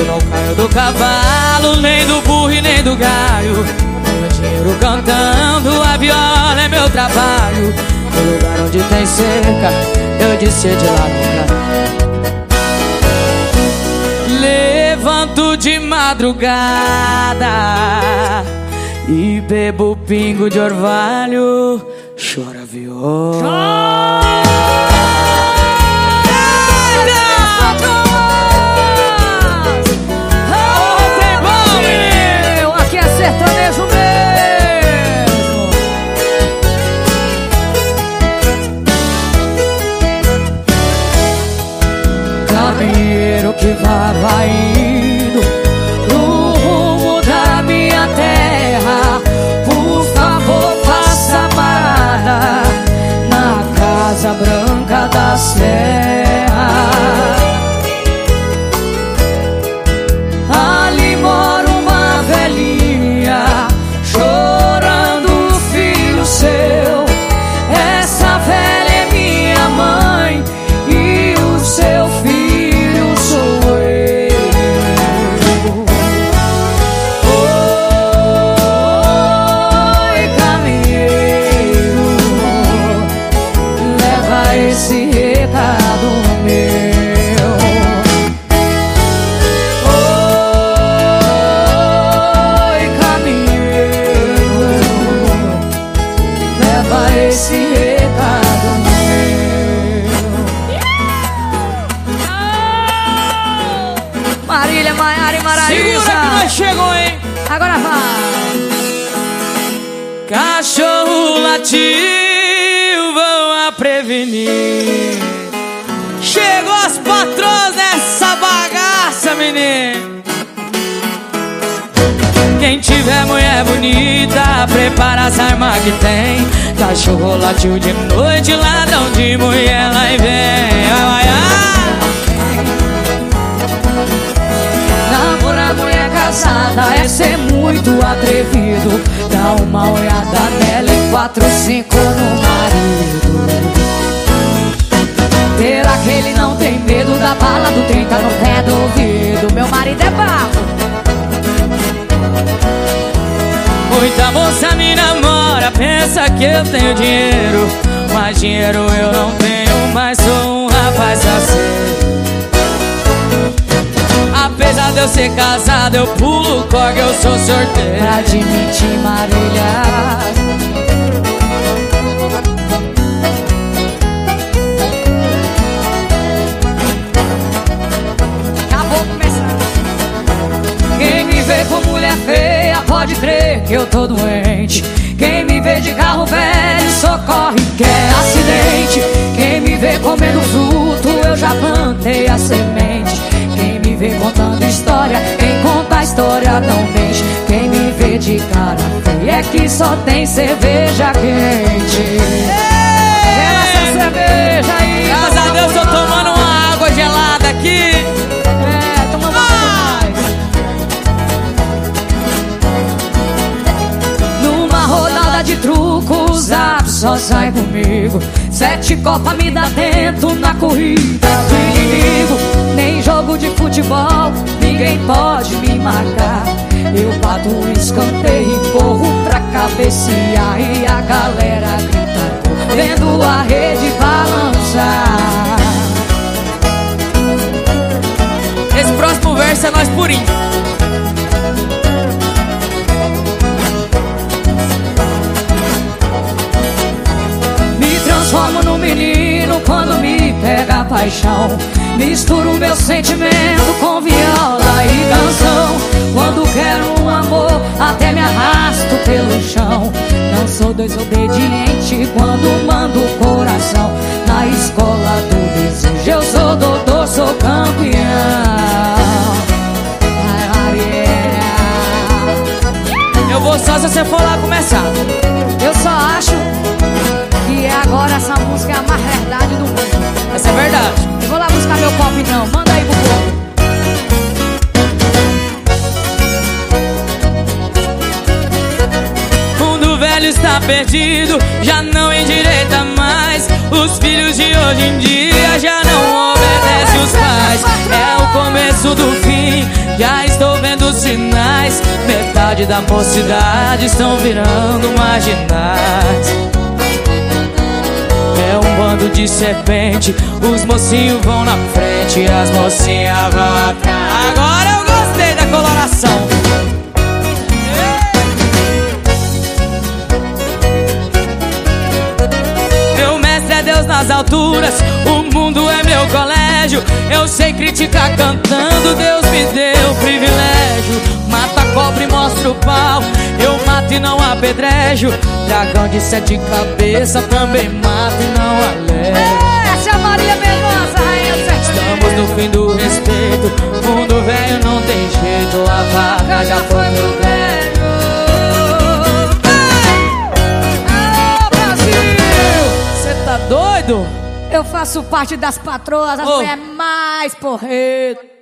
Eu não caio do cavalo, nem do burro e nem do galho. Meu dinheiro cantando, a viola é meu trabalho. No lugar onde tem cerca, eu disse é de lá nunca Levanto de madrugada E bebo pingo de orvalho. Chora viola. Chora! Esse recado meu. Marília, Maiara e Maraísa. Segura que nós chegou, hein? Agora vai. Cachorro latiu, vão a prevenir. Chegou as patroas nessa bagaça, menino. Quem tiver mulher bonita, prepara as armas que tem. Cachorro latiu de noite, ladrão de mulher, lá e vem. Ai, ai. Namorar mulher casada é ser muito atrevido. Dá uma olhada nela em quatro, cinco no marido. Terá que ele não tem medo da bala do 30 no pé do ouvido. Meu marido é bravo. Muita moça me namora, pensa que eu tenho dinheiro. Mas dinheiro eu não tenho, mas sou um rapaz assim. Apesar de eu ser casado, eu pulo corda, eu sou sorteiro. Pra admitir Marília que eu tô doente. Quem me vê de carro velho socorre, quer acidente. Quem me vê comendo fruto, eu já plantei a semente. Quem me vê contando história, quem conta a história não mente. Quem me vê de cara feia é que só tem cerveja quente. Ei, essa cerveja aí. Graças a Deus eu tô tomando uma água gelada aqui. Só sai comigo. Sete copas me dá dentro na corrida do inimigo Nem jogo de futebol, ninguém pode me marcar. Eu bato um escanteio e corro pra cabecear. E a galera grita, vendo a rede balançar. Esse próximo verso é nós purinho paixão. Misturo meu sentimento com viola e canção. Quando quero um amor, até me arrasto pelo chão. Não sou desobediente quando mando o coração. Na escola do desejo eu sou doutor, sou campeão. Eu vou só se você for lá começar perdido, já não endireita mais. Os filhos de hoje em dia já não obedecem os pais. É o começo do fim, já estou vendo sinais. Metade da mocidade estão virando marginais. É um bando de serpente, os mocinhos vão na frente, as mocinhas vão atrás. Agora eu gostei da coloração. Alturas, o mundo é meu colégio. Eu sei criticar cantando, Deus me deu privilégio. Mata cobra e mostra o pau, eu mato e não apedrejo. Dragão de sete cabeças também mato e não alejo. Tá doido? Eu faço parte das patroas, as Ô. mulheres mais porretas.